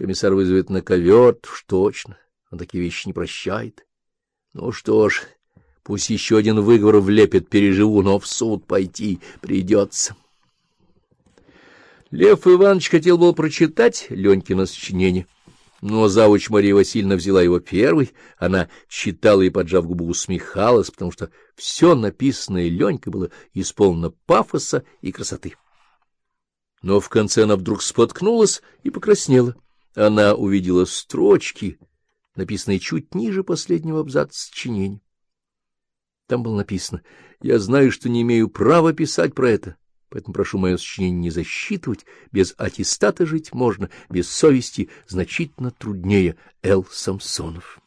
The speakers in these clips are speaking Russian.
Комиссар вызовет на ковер, уж точно, он такие вещи не прощает. Ну что ж, пусть еще один выговор влепит, переживу, но в суд пойти придется. Лев Иванович хотел был прочитать Ленькино сочинение, но завуч Мария Васильевна взяла его первой, она читала и, поджав губу, усмехалась, потому что все написанное Ленькой было исполнено пафоса и красоты. Но в конце она вдруг споткнулась и покраснела. Она увидела строчки, написанные чуть ниже последнего абзаца сочинения. Там было написано «Я знаю, что не имею права писать про это, поэтому прошу мое сочинение не засчитывать. Без аттестата жить можно, без совести значительно труднее. Л. Самсонов».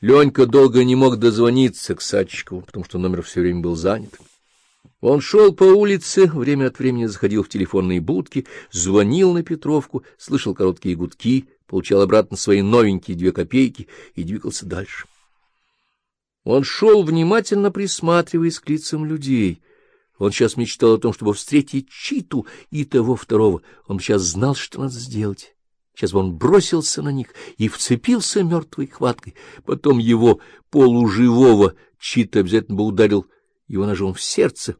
Ленька долго не мог дозвониться к Садчикову, потому что номер все время был занят. Он шел по улице, время от времени заходил в телефонные будки, звонил на Петровку, слышал короткие гудки, получал обратно свои новенькие две копейки и двигался дальше. Он шел, внимательно присматриваясь к лицам людей. Он сейчас мечтал о том, чтобы встретить Читу и того второго. Он сейчас знал, что надо сделать. Сейчас он бросился на них и вцепился мертвой хваткой. Потом его полуживого Чита обязательно бы ударил его ножом в сердце,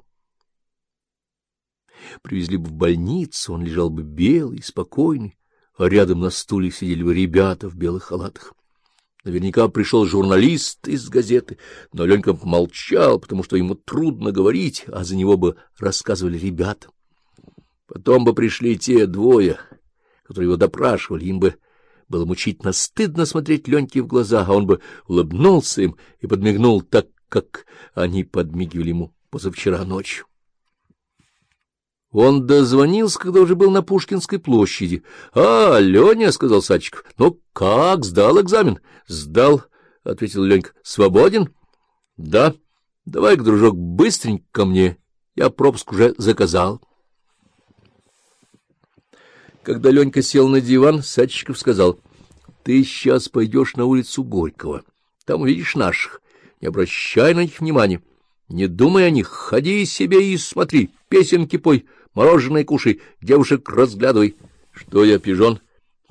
Привезли бы в больницу, он лежал бы белый, спокойный, а рядом на стуле сидели бы ребята в белых халатах. Наверняка пришел журналист из газеты, но Ленька молчал, потому что ему трудно говорить, а за него бы рассказывали ребята. Потом бы пришли те двое, которые его допрашивали, им бы было мучительно стыдно смотреть Леньке в глаза, а он бы улыбнулся им и подмигнул так, как они подмигивали ему позавчера ночью. Он дозвонился, когда уже был на Пушкинской площади. — А, Леня, — сказал Садчиков, — ну как, сдал экзамен? — Сдал, — ответил Ленька. — Свободен? — Да. Давай-ка, дружок, быстренько ко мне. Я пропуск уже заказал. Когда Ленька сел на диван, Садчиков сказал, — Ты сейчас пойдешь на улицу Горького. Там увидишь наших. Не обращай на них внимания. Не думай о них, ходи себе и смотри, песенки пой, мороженое кушай, девушек разглядывай. Что я, пижон?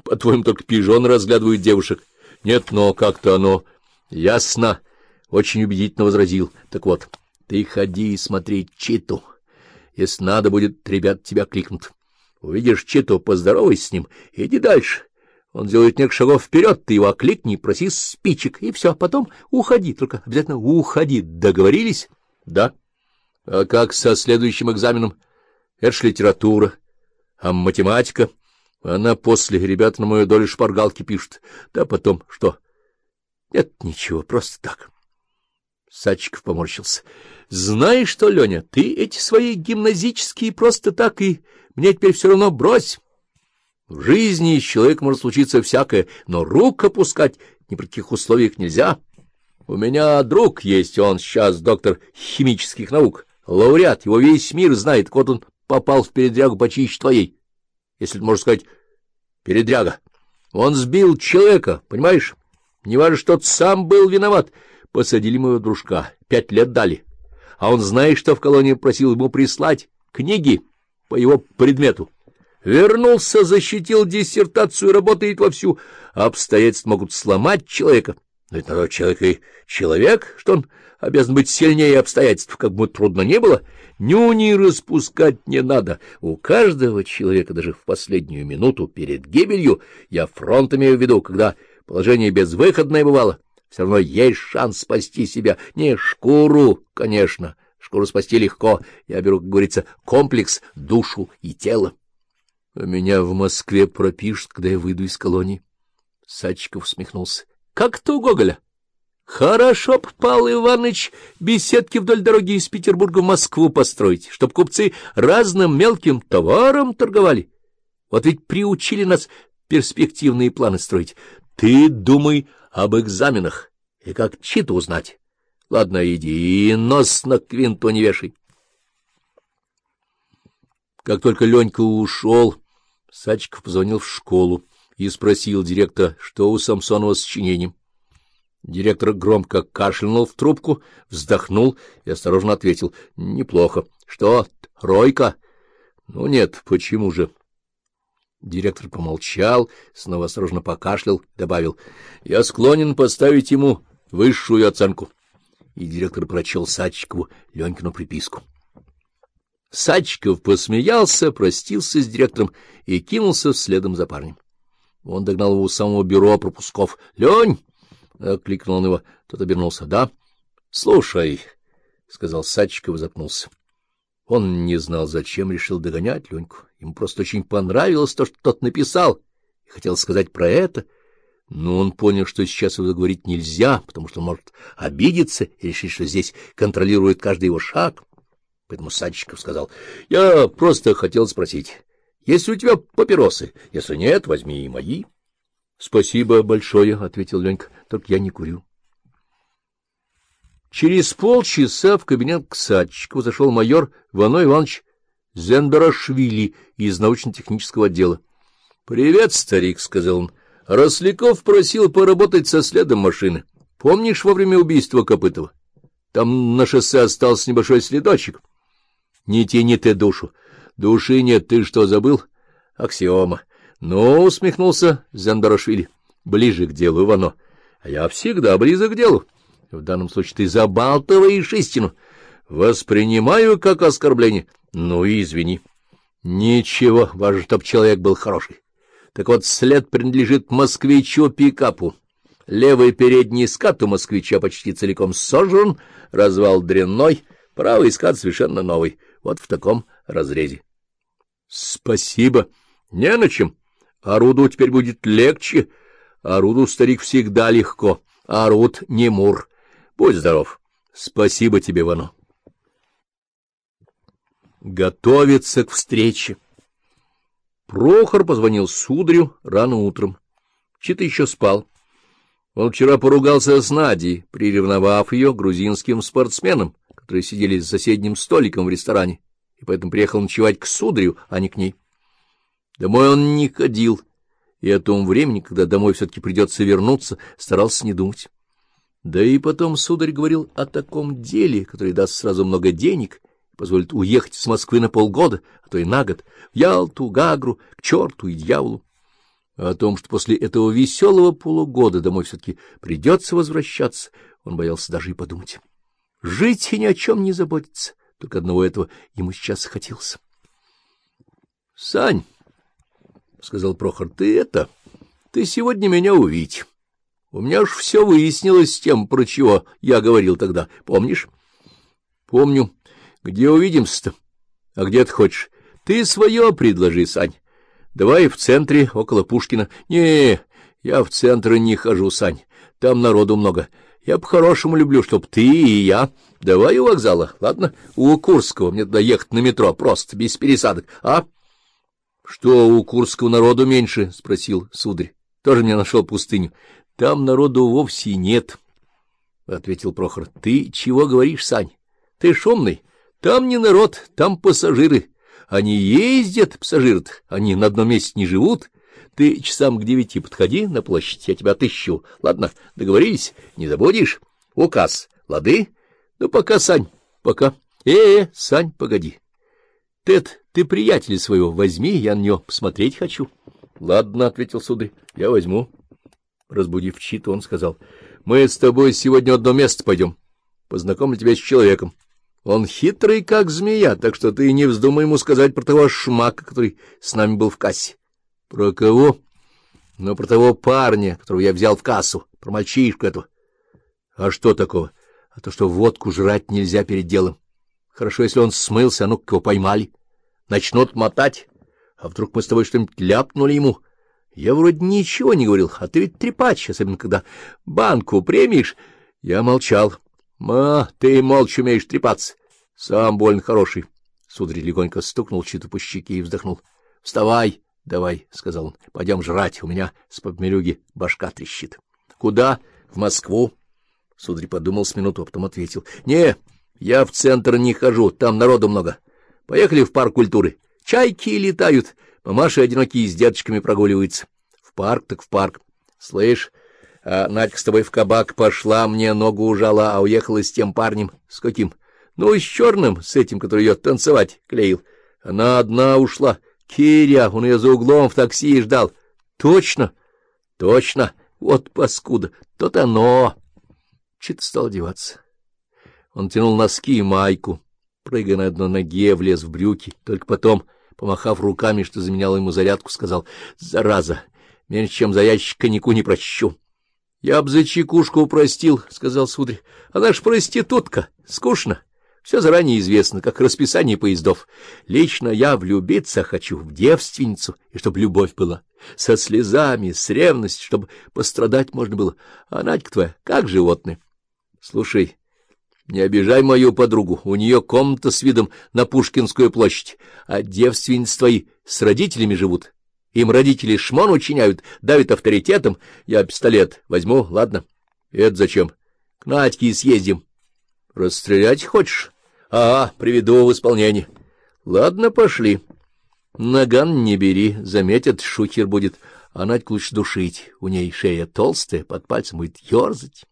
По-твоему, только пижон разглядывают девушек? Нет, но как-то оно... Ясно, очень убедительно возразил. Так вот, ты ходи и смотри Читу. Если надо будет, ребят тебя кликнут. Увидишь Читу, поздоровайся с ним, иди дальше. Он сделает несколько шагов вперед, ты его окликни, проси спичек, и все, потом уходи, только обязательно уходи. Договорились? — Да. — А как со следующим экзаменом? — Это ж литература. А математика? Она после. Ребята на мою долю шпаргалки пишут. Да потом что? — Нет, ничего, просто так. Садчиков поморщился. — Знаешь что, Леня, ты эти свои гимназические просто так и мне теперь все равно брось. В жизни человек может случиться всякое, но рук опускать ни при каких условиях нельзя. — у меня друг есть, он сейчас доктор химических наук, лауреат, его весь мир знает, вот он попал в передрягу почище твоей, если можно сказать, передряга. Он сбил человека, понимаешь? Не важно, что тот сам был виноват. Посадили моего дружка, пять лет дали. А он, знает, что в колонии просил ему прислать книги по его предмету. Вернулся, защитил диссертацию, работает вовсю. Обстоятельства могут сломать человека. Но ведь народ человек и человек, что он обязан быть сильнее обстоятельств, как бы трудно не было. Нюни распускать не надо. У каждого человека, даже в последнюю минуту перед гибелью, я фронт имею в виду, когда положение безвыходное бывало, все равно есть шанс спасти себя. Не шкуру, конечно, шкуру спасти легко. Я беру, как говорится, комплекс душу и тело. А меня в Москве пропишут, когда я выйду из колонии. Садчиков усмехнулся как-то у Гоголя. Хорошо б, Павел Иванович, беседки вдоль дороги из Петербурга в Москву построить, чтоб купцы разным мелким товаром торговали. Вот ведь приучили нас перспективные планы строить. Ты думай об экзаменах и как читу узнать. Ладно, иди и нос на квинту не вешай. Как только Ленька ушел, Сачков позвонил в школу и спросил директора, что у Самсонова с сочинением. Директор громко кашлянул в трубку, вздохнул и осторожно ответил. — Неплохо. — Что, Ройка? — Ну нет, почему же? Директор помолчал, снова осторожно покашлял, добавил. — Я склонен поставить ему высшую оценку. И директор прочел Садчикову Ленькину приписку. Садчиков посмеялся, простился с директором и кинулся следом за парнем. Он догнал его у самого бюро пропусков. — Лень! — окликнул он его. Тот обернулся. — Да? — Слушай, — сказал Садчиков и запнулся. Он не знал, зачем решил догонять Леньку. Ему просто очень понравилось то, что тот написал, и хотел сказать про это. Но он понял, что сейчас его говорить нельзя, потому что он может обидеться и решить, что здесь контролирует каждый его шаг. Поэтому Садчиков сказал, — Я просто хотел спросить, есть ли у тебя папиросы? Если нет, возьми и мои. — Спасибо большое, — ответил Ленька, — только я не курю. Через полчаса в кабинет к Садчикову зашел майор Вано Иванович Зенберашвили из научно-технического отдела. — Привет, старик, — сказал он. — Росляков просил поработать со следом машины. Помнишь во время убийства Копытова? Там на шоссе остался небольшой следочек. — Не тяни ты душу. Души нет, ты что, забыл? — Аксиома. — Ну, — усмехнулся Зенберашвили, — ближе к делу, Ивано. — А я всегда близок к делу. В данном случае ты забалтываешь истину. Воспринимаю как оскорбление. Ну и извини. Ничего, важно, чтоб человек был хороший. Так вот, след принадлежит москвичу-пикапу. Левый передний скат у москвича почти целиком сожжен, развал дрянной, правый скат совершенно новый. Вот в таком разрезе. — Спасибо. Не на чем. Оруду теперь будет легче. Оруду, старик, всегда легко. Арут не мур. Будь здоров. Спасибо тебе, Вано. Готовится к встрече. Прохор позвонил сударю рано утром. Чита еще спал. Он вчера поругался с Надей, приревновав ее грузинским спортсменам, которые сидели за соседним столиком в ресторане, и поэтому приехал ночевать к сударю, а не к ней. Домой он не ходил, и о том времени, когда домой все-таки придется вернуться, старался не думать. Да и потом сударь говорил о таком деле, который даст сразу много денег и позволит уехать с Москвы на полгода, а то и на год, в Ялту, Гагру, к черту и дьяволу. о том, что после этого веселого полугода домой все-таки придется возвращаться, он боялся даже и подумать. Жить и ни о чем не заботиться, только одного этого ему сейчас хотелось. — Сань, — сказал Прохор, — ты это, ты сегодня меня увидь. У меня уж все выяснилось с тем, про чего я говорил тогда. Помнишь? — Помню. Где увидимся-то? А где ты хочешь? Ты свое предложи, Сань. Давай в центре, около Пушкина. Не, я в центр не хожу, Сань. Там народу много. Я по-хорошему люблю, чтоб ты и я. Давай у вокзала, ладно? У Курского. Мне туда ехать на метро, просто, без пересадок. А? — Что, у Курского народу меньше? — спросил сударь. Тоже мне нашел пустыню. — Там народу вовсе нет, — ответил Прохор. — Ты чего говоришь, Сань? Ты шумный. Там не народ, там пассажиры. Они ездят, пассажиры они на одном месте не живут. Ты часам к девяти подходи на площадь, я тебя отыщу. Ладно, договорились, не забудешь? Указ, лады? Ну, пока, Сань, пока. Э, -э Сань, погоди. Тед, ты приятеля своего возьми, я на него посмотреть хочу. — Ладно, — ответил сударь, — я возьму. Разбудив Читу, он сказал, — Мы с тобой сегодня одно место пойдем. Познакомлю тебя с человеком. Он хитрый, как змея, так что ты не вздумай ему сказать про того шмака, который с нами был в кассе. — Про кого? — Ну, про того парня, которого я взял в кассу, про мальчишку этого. — А что такого? — А то, что водку жрать нельзя перед делом. Хорошо, если он смылся, а ну-ка его поймали. Начнут мотать. А вдруг мы с тобой что-нибудь ляпнули ему? — я вроде ничего не говорил, а ты ведь трепач, особенно когда банку премиешь. Я молчал. Ма, ты молча умеешь трепаться. Сам больно хороший. Сударь легонько стукнул чью-то по щеке и вздохнул. — Вставай, давай, — сказал он, — пойдем жрать, у меня с подмерюги башка трещит. — Куда? В Москву? Сударь подумал с минуту, а потом ответил. — Не, я в центр не хожу, там народу много. Поехали в парк культуры. Чайки летают, Мамаши одинокие с дедочками прогуливаются. В парк так в парк. Слышь, а Надька с тобой в кабак пошла, мне ногу ужала, а уехала с тем парнем. С каким? Ну, с черным, с этим, который ее танцевать клеил. Она одна ушла. Киря, он ее за углом в такси ждал. Точно, точно, вот паскуда, то-то оно. Чит стал одеваться. Он тянул носки и майку, прыгая на одной ноге, влез в брюки, только потом, помахав руками, что заменяло ему зарядку, сказал, «Зараза, меньше чем за ящик коньяку не прощу». Я б за чекушку упростил, — сказал сударь. — Она ж проститутка, скучно. Все заранее известно, как расписание поездов. Лично я влюбиться хочу в девственницу, и чтобы любовь была. Со слезами, с ревностью, чтобы пострадать можно было. А Надька твоя, как животное. Слушай, не обижай мою подругу, у нее комната с видом на Пушкинскую площадь, а девственницы твои с родителями живут. Им родители шмон учиняют, давят авторитетом. Я пистолет возьму, ладно. Это зачем? К Надьке съездим. Расстрелять хочешь? Ага, приведу в исполнение. Ладно, пошли. Наган не бери, заметят, шухер будет. А Надьку лучше душить. У ней шея толстая, под пальцем будет ерзать.